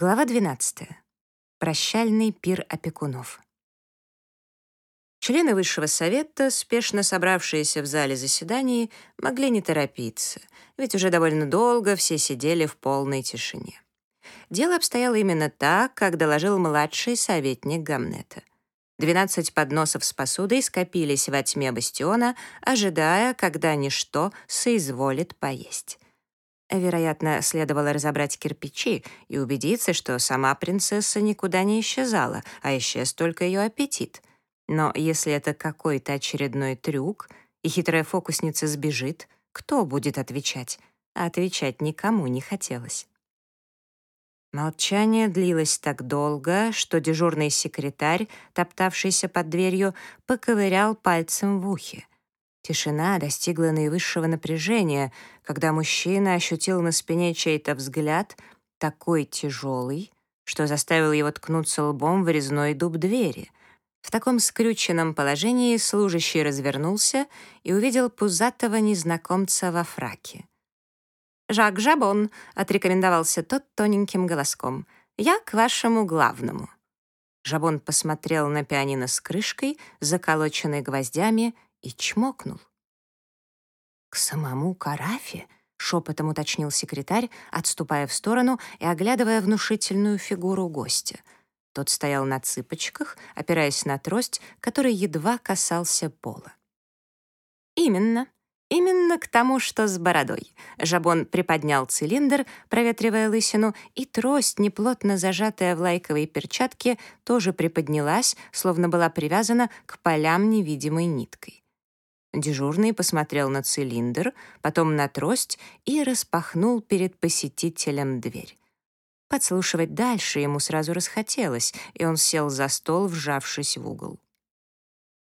Глава 12. Прощальный пир опекунов. Члены высшего совета, спешно собравшиеся в зале заседаний, могли не торопиться, ведь уже довольно долго все сидели в полной тишине. Дело обстояло именно так, как доложил младший советник Гамнета. Двенадцать подносов с посудой скопились во тьме бастиона, ожидая, когда ничто соизволит поесть. Вероятно, следовало разобрать кирпичи и убедиться, что сама принцесса никуда не исчезала, а исчез только ее аппетит. Но если это какой-то очередной трюк, и хитрая фокусница сбежит, кто будет отвечать? А отвечать никому не хотелось. Молчание длилось так долго, что дежурный секретарь, топтавшийся под дверью, поковырял пальцем в ухе. Тишина достигла наивысшего напряжения, когда мужчина ощутил на спине чей-то взгляд, такой тяжелый, что заставил его ткнуться лбом в резной дуб двери. В таком скрюченном положении служащий развернулся и увидел пузатого незнакомца во фраке. «Жак Жабон», — отрекомендовался тот тоненьким голоском, — «я к вашему главному». Жабон посмотрел на пианино с крышкой, заколоченной гвоздями, и чмокнул. «К самому Карафе?» — шепотом уточнил секретарь, отступая в сторону и оглядывая внушительную фигуру гостя. Тот стоял на цыпочках, опираясь на трость, который едва касался пола. «Именно», Именно к тому, что с бородой. Жабон приподнял цилиндр, проветривая лысину, и трость, неплотно зажатая в лайковой перчатке, тоже приподнялась, словно была привязана к полям невидимой ниткой. Дежурный посмотрел на цилиндр, потом на трость и распахнул перед посетителем дверь. Подслушивать дальше ему сразу расхотелось, и он сел за стол, вжавшись в угол.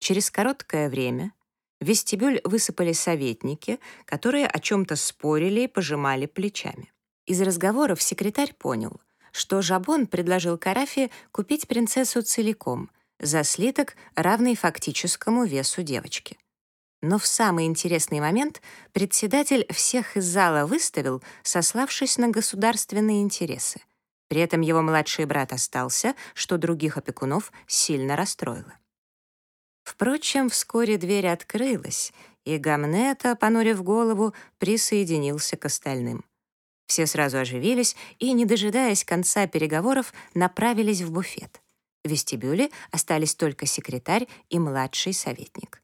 Через короткое время в вестибюль высыпали советники, которые о чем-то спорили и пожимали плечами. Из разговоров секретарь понял, что Жабон предложил Карафе купить принцессу целиком, за слиток, равный фактическому весу девочки. Но в самый интересный момент председатель всех из зала выставил, сославшись на государственные интересы. При этом его младший брат остался, что других опекунов сильно расстроило. Впрочем, вскоре дверь открылась, и Гамнета, понурив голову, присоединился к остальным. Все сразу оживились и, не дожидаясь конца переговоров, направились в буфет. В вестибюле остались только секретарь и младший советник.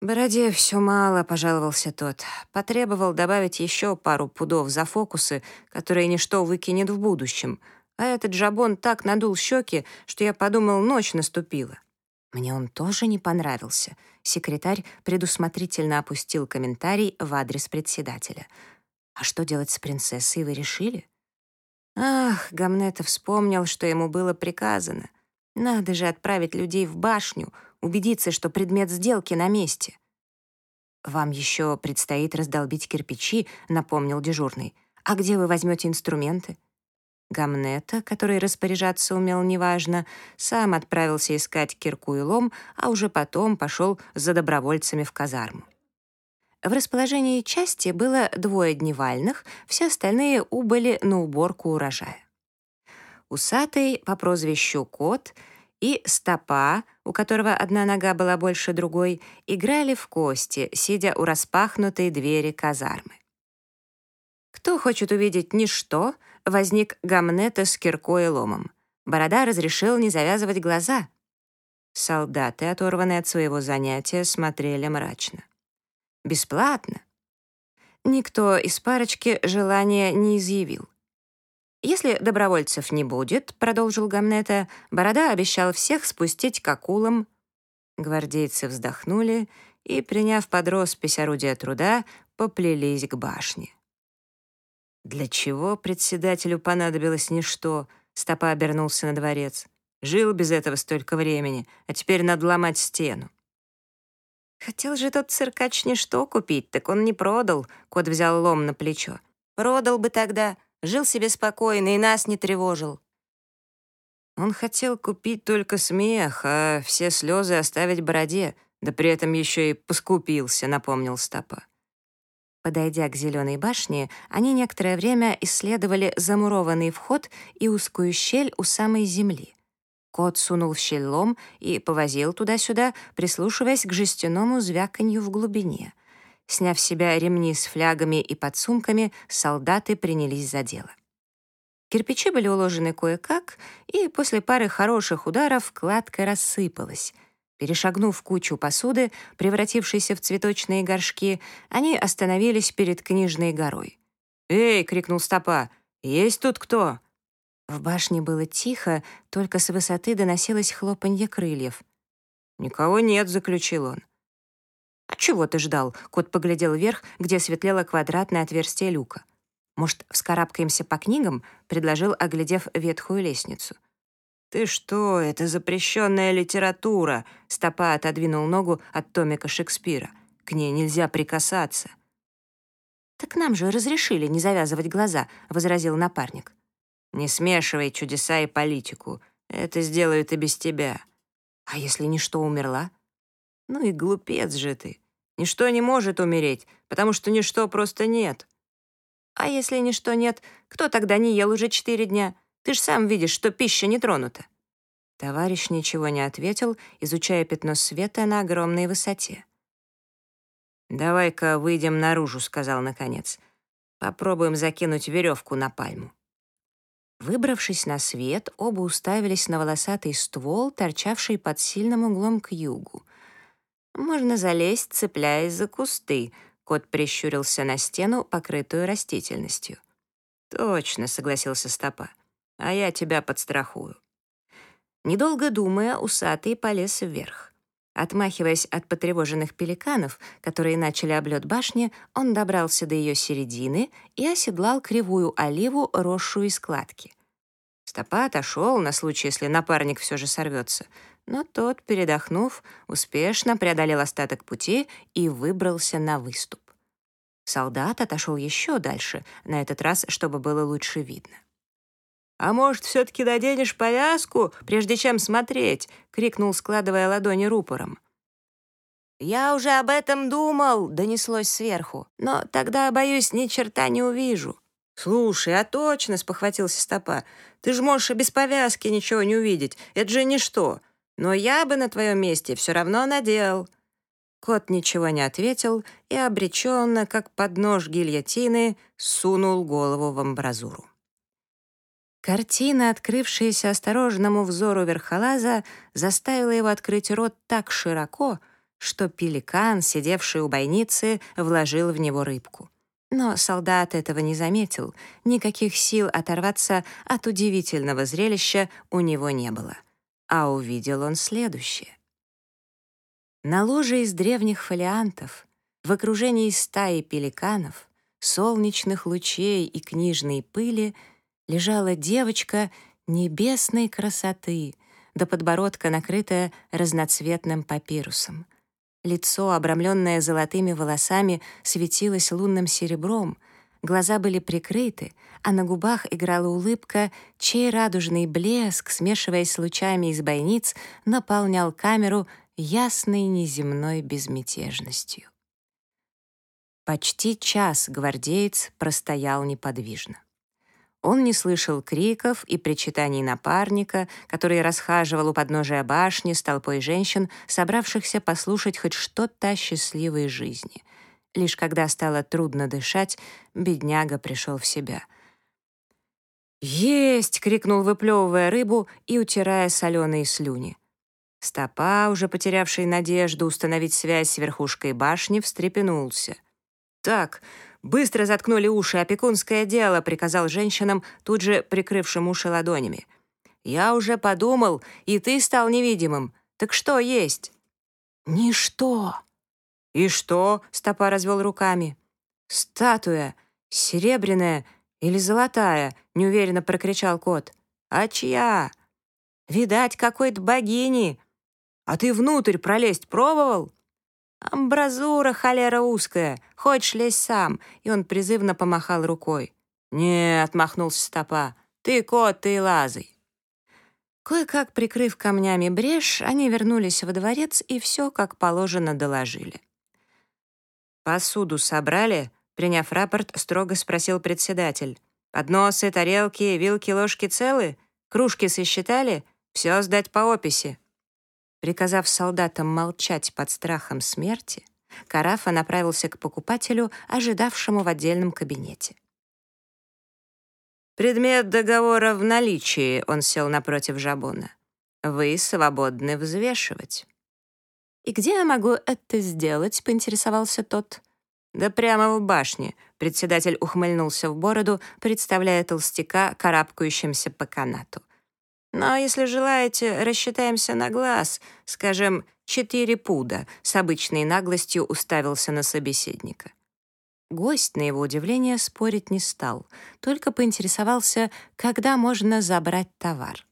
«Бороде все мало», — пожаловался тот. Потребовал добавить еще пару пудов за фокусы, которые ничто выкинет в будущем. А этот жабон так надул щеки, что я подумал, ночь наступила. Мне он тоже не понравился. Секретарь предусмотрительно опустил комментарий в адрес председателя. «А что делать с принцессой, вы решили?» Ах, Гамнетов вспомнил, что ему было приказано. Надо же отправить людей в башню — убедиться, что предмет сделки на месте. «Вам еще предстоит раздолбить кирпичи», — напомнил дежурный. «А где вы возьмете инструменты?» Гамнета, который распоряжаться умел неважно, сам отправился искать кирку и лом, а уже потом пошел за добровольцами в казарму. В расположении части было двое дневальных, все остальные убыли на уборку урожая. Усатый по прозвищу Кот и Стопа, у которого одна нога была больше другой, играли в кости, сидя у распахнутой двери казармы. «Кто хочет увидеть ничто?» возник Гамнета с киркой и ломом. Борода разрешил не завязывать глаза. Солдаты, оторванные от своего занятия, смотрели мрачно. «Бесплатно?» Никто из парочки желания не изъявил. «Если добровольцев не будет», — продолжил Гамнета, Борода обещал всех спустить к акулам. Гвардейцы вздохнули и, приняв под роспись орудия труда, поплелись к башне. Для чего председателю понадобилось ничто? Стопа обернулся на дворец. Жил без этого столько времени, а теперь надо ломать стену. Хотел же тот циркач ничто купить, так он не продал. Кот взял лом на плечо. Продал бы тогда, Жил себе спокойно и нас не тревожил. Он хотел купить только смех, а все слезы оставить бороде, да при этом еще и поскупился, напомнил Стопа. Подойдя к зеленой башне, они некоторое время исследовали замурованный вход и узкую щель у самой земли. Кот сунул в щель лом и повозил туда-сюда, прислушиваясь к жестяному звяканью в глубине. Сняв себя ремни с флягами и подсумками, солдаты принялись за дело. Кирпичи были уложены кое-как, и после пары хороших ударов кладка рассыпалась. Перешагнув кучу посуды, превратившейся в цветочные горшки, они остановились перед книжной горой. «Эй!» — крикнул Стопа. «Есть тут кто?» В башне было тихо, только с высоты доносилось хлопанье крыльев. «Никого нет», — заключил он. «А чего ты ждал?» — кот поглядел вверх, где светлело квадратное отверстие люка. «Может, вскарабкаемся по книгам?» — предложил, оглядев ветхую лестницу. «Ты что, это запрещенная литература!» Стопа отодвинул ногу от томика Шекспира. «К ней нельзя прикасаться». «Так нам же разрешили не завязывать глаза», — возразил напарник. «Не смешивай чудеса и политику. Это сделают и без тебя». «А если ничто умерла?» «Ну и глупец же ты. Ничто не может умереть, потому что ничто просто нет». «А если ничто нет, кто тогда не ел уже четыре дня? Ты ж сам видишь, что пища не тронута». Товарищ ничего не ответил, изучая пятно света на огромной высоте. «Давай-ка выйдем наружу», — сказал наконец. «Попробуем закинуть веревку на пальму». Выбравшись на свет, оба уставились на волосатый ствол, торчавший под сильным углом к югу. «Можно залезть, цепляясь за кусты», — кот прищурился на стену, покрытую растительностью. «Точно», — согласился Стопа а я тебя подстрахую». Недолго думая, усатый полез вверх. Отмахиваясь от потревоженных пеликанов, которые начали облет башни, он добрался до ее середины и оседлал кривую оливу, росшую из складки. Стопа отошел на случай, если напарник все же сорвется, но тот, передохнув, успешно преодолел остаток пути и выбрался на выступ. Солдат отошел еще дальше, на этот раз, чтобы было лучше видно. «А может, все-таки наденешь повязку, прежде чем смотреть?» — крикнул, складывая ладони рупором. «Я уже об этом думал», — донеслось сверху. «Но тогда, боюсь, ни черта не увижу». «Слушай, а точно», — спохватился Стопа, «ты же можешь и без повязки ничего не увидеть. Это же ничто. Но я бы на твоем месте все равно надел». Кот ничего не ответил и обреченно, как под нож гильотины, сунул голову в амбразуру. Картина, открывшаяся осторожному взору верхолаза, заставила его открыть рот так широко, что пеликан, сидевший у бойницы, вложил в него рыбку. Но солдат этого не заметил, никаких сил оторваться от удивительного зрелища у него не было. А увидел он следующее. На ложе из древних фолиантов, в окружении стаи пеликанов, солнечных лучей и книжной пыли — лежала девочка небесной красоты, до подбородка накрытая разноцветным папирусом. Лицо, обрамленное золотыми волосами, светилось лунным серебром, глаза были прикрыты, а на губах играла улыбка, чей радужный блеск, смешиваясь с лучами из бойниц, наполнял камеру ясной неземной безмятежностью. Почти час гвардеец простоял неподвижно. Он не слышал криков и причитаний напарника, который расхаживал у подножия башни с толпой женщин, собравшихся послушать хоть что-то о счастливой жизни. Лишь когда стало трудно дышать, бедняга пришел в себя. «Есть!» — крикнул, выплевывая рыбу и утирая соленые слюни. Стопа, уже потерявший надежду установить связь с верхушкой башни, встрепенулся. «Так, «Быстро заткнули уши, опекунское дело», — приказал женщинам, тут же прикрывшим уши ладонями. «Я уже подумал, и ты стал невидимым. Так что есть?» «Ничто». «И что?» — Стопа развел руками. «Статуя. Серебряная или золотая?» — неуверенно прокричал кот. «А чья?» «Видать, какой-то богини. А ты внутрь пролезть пробовал?» «Амбразура, холера узкая, хочешь лезь сам», и он призывно помахал рукой. «Не», — отмахнулся стопа, — «ты кот, ты лазай». Кое-как прикрыв камнями брешь, они вернулись во дворец и все, как положено, доложили. «Посуду собрали?» — Приняв рапорт, строго спросил председатель. «Подносы, тарелки, вилки, ложки целы? Кружки сосчитали? Все сдать по описи». Приказав солдатам молчать под страхом смерти, Карафа направился к покупателю, ожидавшему в отдельном кабинете. «Предмет договора в наличии», — он сел напротив Жабона. «Вы свободны взвешивать». «И где я могу это сделать?» — поинтересовался тот. «Да прямо в башне», — председатель ухмыльнулся в бороду, представляя толстяка, карабкающимся по канату. «Но если желаете, рассчитаемся на глаз, скажем, четыре пуда», — с обычной наглостью уставился на собеседника. Гость, на его удивление, спорить не стал, только поинтересовался, когда можно забрать товар.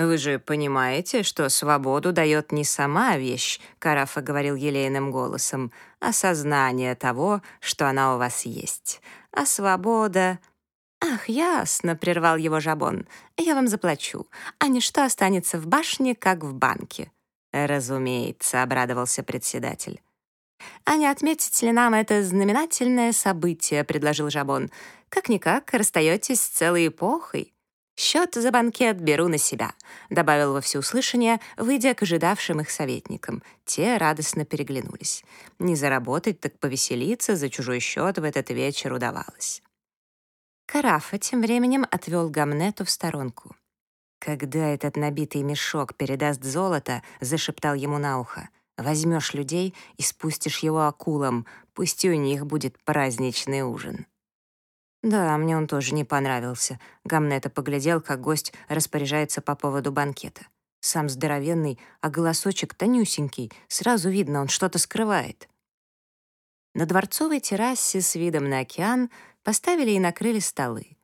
«Вы же понимаете, что свободу дает не сама вещь», — Карафа говорил елейным голосом, «а сознание того, что она у вас есть. А свобода...» «Ах, ясно», — прервал его Жабон. «Я вам заплачу, а ничто останется в башне, как в банке». «Разумеется», — обрадовался председатель. «А не отметить ли нам это знаменательное событие?» — предложил Жабон. «Как-никак расстаетесь с целой эпохой». «Счет за банкет беру на себя», — добавил во всеуслышание, выйдя к ожидавшим их советникам. Те радостно переглянулись. Не заработать, так повеселиться за чужой счет в этот вечер удавалось. Карафа тем временем отвел Гамнету в сторонку. «Когда этот набитый мешок передаст золото», — зашептал ему на ухо, «возьмешь людей и спустишь его акулам, пусть у них будет праздничный ужин». Да, мне он тоже не понравился. Гамнета поглядел, как гость распоряжается по поводу банкета. Сам здоровенный, а голосочек тонюсенький. Сразу видно, он что-то скрывает. На дворцовой террасе с видом на океан поставили и накрыли столы.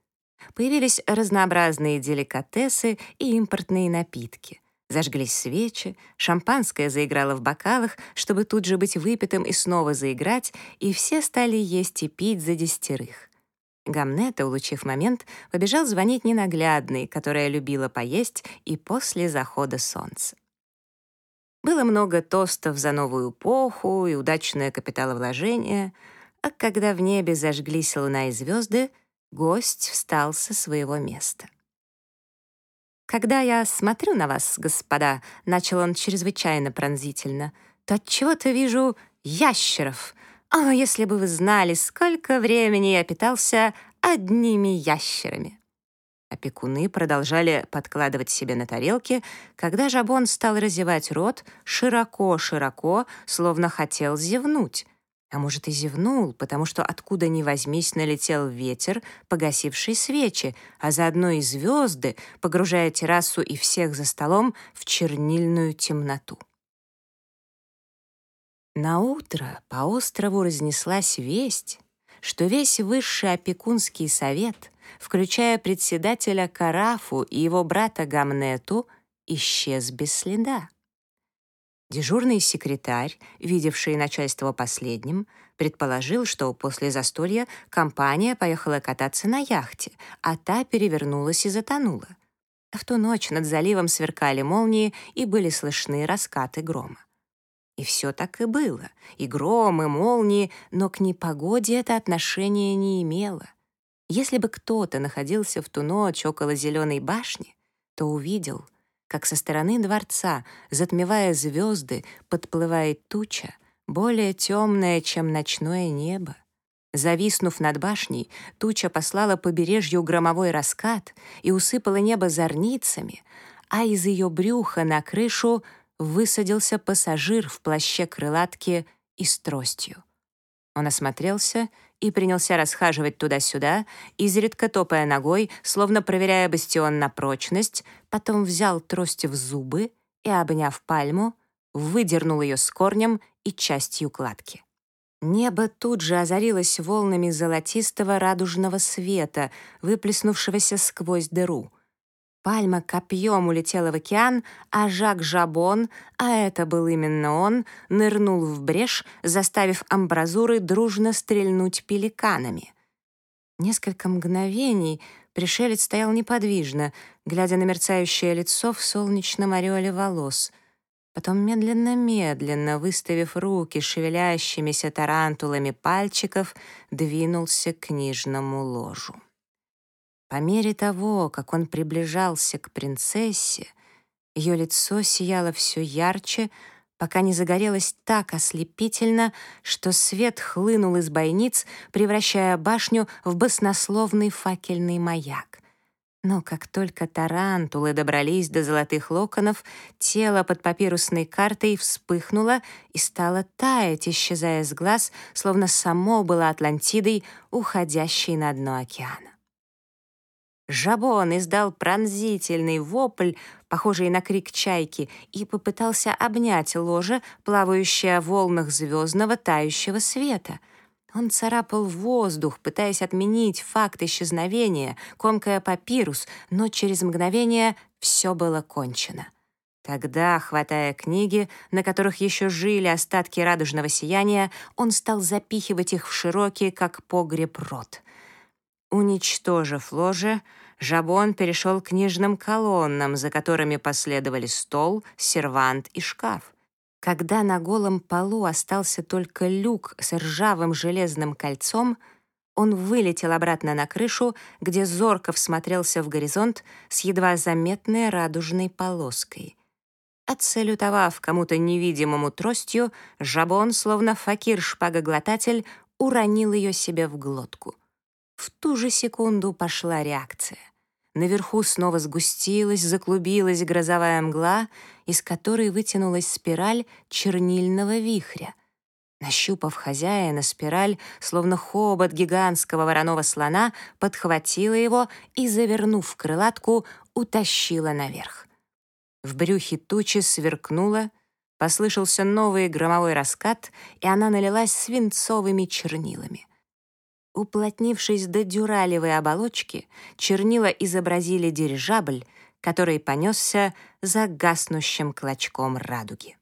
Появились разнообразные деликатесы и импортные напитки. Зажглись свечи, шампанское заиграло в бокалах, чтобы тут же быть выпитым и снова заиграть, и все стали есть и пить за десятерых. Гамнета, улучив момент, побежал звонить ненаглядной, которая любила поесть и после захода солнца. Было много тостов за новую эпоху и удачное капиталовложение, а когда в небе зажглись луна и звезды, гость встал со своего места. «Когда я смотрю на вас, господа», — начал он чрезвычайно пронзительно, «то отчего-то вижу ящеров, о, если бы вы знали, сколько времени я питался одними ящерами. Опекуны продолжали подкладывать себе на тарелки, когда Жабон стал разевать рот широко-широко, словно хотел зевнуть. А может, и зевнул, потому что откуда ни возьмись налетел ветер, погасивший свечи, а заодно и звезды, погружая террасу и всех за столом в чернильную темноту. На утро по острову разнеслась весть, что весь высший опекунский совет, включая председателя Карафу и его брата Гамнету, исчез без следа. Дежурный секретарь, видевший начальство последним, предположил, что после застолья компания поехала кататься на яхте, а та перевернулась и затонула. В ту ночь над заливом сверкали молнии и были слышны раскаты грома. И все так и было. И гром, и молнии, но к непогоде это отношение не имело. Если бы кто-то находился в ту ночь около зеленой башни, то увидел, как со стороны дворца, затмевая звезды, подплывает туча, более темная, чем ночное небо. Зависнув над башней, туча послала побережью громовой раскат и усыпала небо зорницами, а из ее брюха на крышу высадился пассажир в плаще крылатки и с тростью. Он осмотрелся и принялся расхаживать туда-сюда, изредка топая ногой, словно проверяя бастион на прочность, потом взял трость в зубы и, обняв пальму, выдернул ее с корнем и частью кладки. Небо тут же озарилось волнами золотистого радужного света, выплеснувшегося сквозь дыру. Пальма копьем улетела в океан, а Жак Жабон, а это был именно он, нырнул в брешь, заставив амбразуры дружно стрельнуть пеликанами. Несколько мгновений пришелец стоял неподвижно, глядя на мерцающее лицо в солнечном ореоле волос. Потом медленно-медленно, выставив руки шевелящимися тарантулами пальчиков, двинулся к книжному ложу. По мере того, как он приближался к принцессе, ее лицо сияло все ярче, пока не загорелось так ослепительно, что свет хлынул из бойниц, превращая башню в баснословный факельный маяк. Но как только тарантулы добрались до золотых локонов, тело под папирусной картой вспыхнуло и стало таять, исчезая с глаз, словно само было Атлантидой, уходящей на дно океана. Жабон издал пронзительный вопль, похожий на крик чайки, и попытался обнять ложе, плавающее в волнах звездного тающего света. Он царапал воздух, пытаясь отменить факт исчезновения, комкая папирус, но через мгновение все было кончено. Тогда, хватая книги, на которых еще жили остатки радужного сияния, он стал запихивать их в широкий, как погреб, рот — Уничтожив ложе, Жабон перешел к книжным колоннам, за которыми последовали стол, сервант и шкаф. Когда на голом полу остался только люк с ржавым железным кольцом, он вылетел обратно на крышу, где зорко всмотрелся в горизонт с едва заметной радужной полоской. Отсалютовав кому-то невидимому тростью, Жабон, словно факир-шпагоглотатель, уронил ее себе в глотку — в ту же секунду пошла реакция. Наверху снова сгустилась, заклубилась грозовая мгла, из которой вытянулась спираль чернильного вихря. Нащупав хозяина, спираль, словно хобот гигантского вороного слона, подхватила его и, завернув в крылатку, утащила наверх. В брюхе тучи сверкнула, послышался новый громовой раскат, и она налилась свинцовыми чернилами — Уплотнившись до дюралевой оболочки, чернила изобразили дирижабль, который понесся за гаснущим клочком радуги.